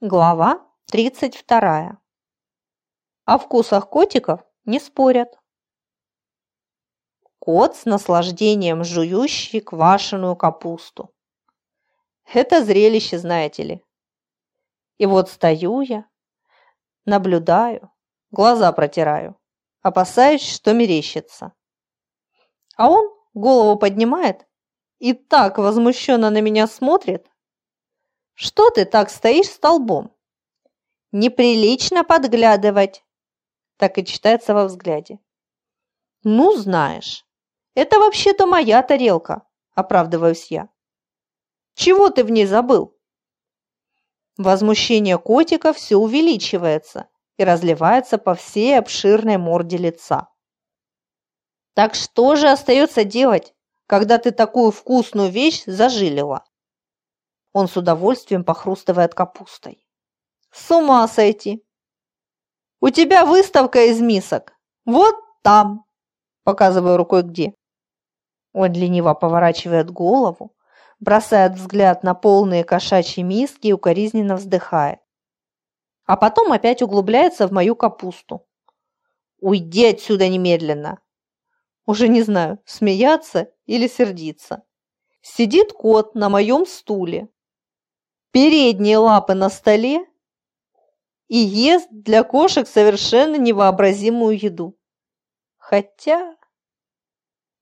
Глава 32. О вкусах котиков не спорят. Кот с наслаждением жующий квашеную капусту. Это зрелище, знаете ли. И вот стою я, наблюдаю, глаза протираю, опасаюсь, что мерещится. А он голову поднимает и так возмущенно на меня смотрит. Что ты так стоишь столбом? Неприлично подглядывать. Так и читается во взгляде. Ну, знаешь, это вообще-то моя тарелка, оправдываюсь я. Чего ты в ней забыл? Возмущение котика все увеличивается и разливается по всей обширной морде лица. Так что же остается делать, когда ты такую вкусную вещь зажилила? Он с удовольствием похрустывает капустой. С ума сойти! У тебя выставка из мисок. Вот там. Показываю рукой где. Он лениво поворачивает голову, бросает взгляд на полные кошачьи миски и укоризненно вздыхает. А потом опять углубляется в мою капусту. «Уйди отсюда немедленно!» Уже не знаю, смеяться или сердиться. Сидит кот на моем стуле, передние лапы на столе и ест для кошек совершенно невообразимую еду. Хотя...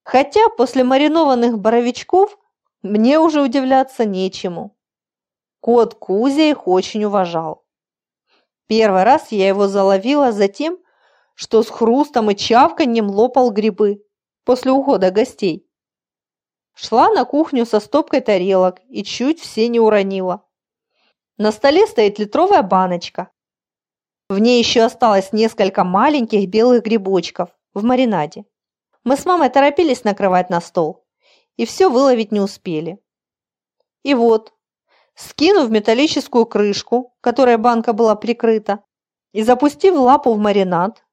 Хотя после маринованных боровичков мне уже удивляться нечему. Кот Кузя их очень уважал. Первый раз я его заловила за тем, что с хрустом и чавканьем лопал грибы после ухода гостей. Шла на кухню со стопкой тарелок и чуть все не уронила. На столе стоит литровая баночка. В ней еще осталось несколько маленьких белых грибочков в маринаде. Мы с мамой торопились накрывать на стол и все выловить не успели. И вот, скинув металлическую крышку, которой банка была прикрыта, и запустив лапу в маринад,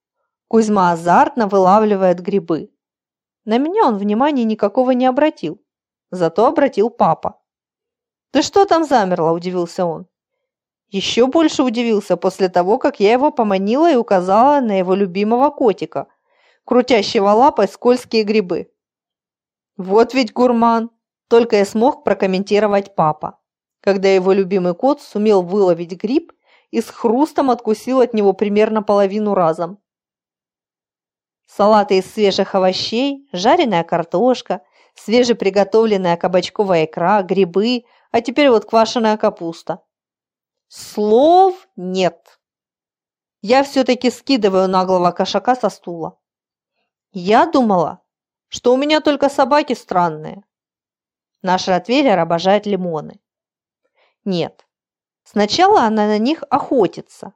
Кузьма азартно вылавливает грибы. На меня он внимания никакого не обратил, зато обратил папа. «Ты что там замерла?» – удивился он. Еще больше удивился после того, как я его поманила и указала на его любимого котика, крутящего лапой скользкие грибы. Вот ведь гурман, только и смог прокомментировать папа, когда его любимый кот сумел выловить гриб и с хрустом откусил от него примерно половину разом. Салаты из свежих овощей, жареная картошка, свежеприготовленная кабачковая икра, грибы, а теперь вот квашеная капуста. Слов нет. Я все-таки скидываю наглого кошака со стула. Я думала, что у меня только собаки странные. Наш ротвейлер обожает лимоны. Нет, сначала она на них охотится.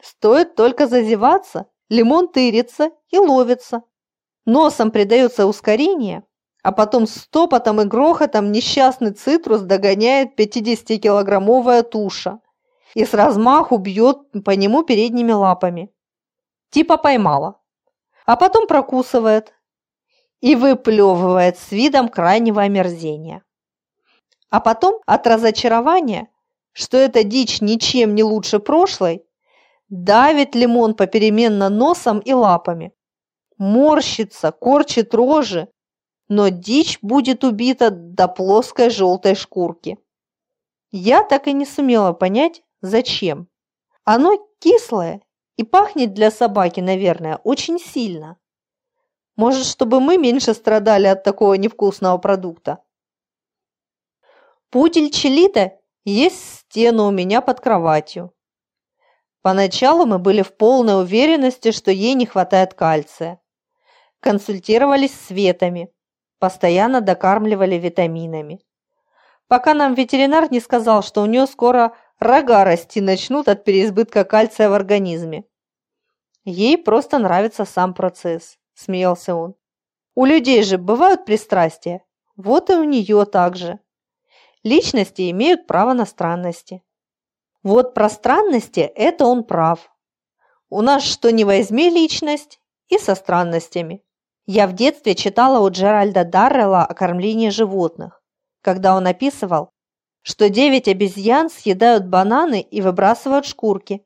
Стоит только зазеваться, лимон тырится и ловится. Носом придается ускорение, а потом с топотом и грохотом несчастный цитрус догоняет 50-килограммовая туша и с размаху бьет по нему передними лапами. Типа поймала. А потом прокусывает, и выплевывает с видом крайнего омерзения. А потом от разочарования, что эта дичь ничем не лучше прошлой, давит лимон попеременно носом и лапами, морщится, корчит рожи, но дичь будет убита до плоской желтой шкурки. Я так и не сумела понять, зачем. Оно кислое и пахнет для собаки, наверное, очень сильно. Может, чтобы мы меньше страдали от такого невкусного продукта? Пудель Челита есть стену у меня под кроватью. Поначалу мы были в полной уверенности, что ей не хватает кальция. Консультировались с ветами, постоянно докармливали витаминами. Пока нам ветеринар не сказал, что у нее скоро рога расти начнут от переизбытка кальция в организме. Ей просто нравится сам процесс. – смеялся он. «У людей же бывают пристрастия. Вот и у нее так же. Личности имеют право на странности». Вот про странности – это он прав. У нас что ни возьми личность и со странностями. Я в детстве читала у Джеральда Даррелла о кормлении животных, когда он описывал, что девять обезьян съедают бананы и выбрасывают шкурки,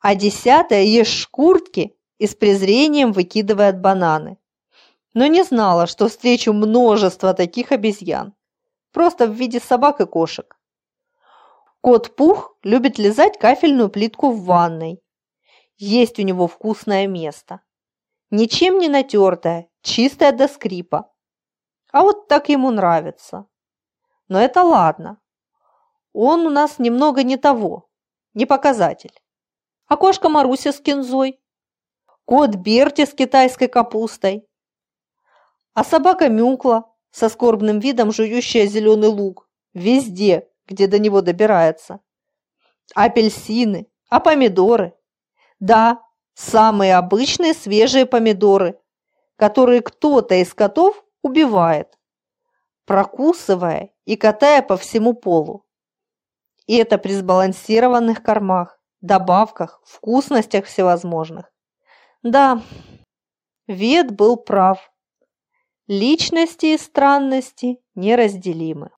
а десятая ест шкурки и с презрением выкидывает бананы. Но не знала, что встречу множество таких обезьян, просто в виде собак и кошек. Кот Пух любит лизать кафельную плитку в ванной. Есть у него вкусное место. Ничем не натертое, чистое до скрипа. А вот так ему нравится. Но это ладно. Он у нас немного не того, не показатель. А кошка Маруся с кинзой. Кот Берти с китайской капустой. А собака Мюкла со скорбным видом жующая зеленый лук. Везде, где до него добирается. Апельсины, а помидоры? Да, самые обычные свежие помидоры, которые кто-то из котов убивает, прокусывая и катая по всему полу. И это при сбалансированных кормах, добавках, вкусностях всевозможных. Да, Вет был прав. Личности и странности неразделимы.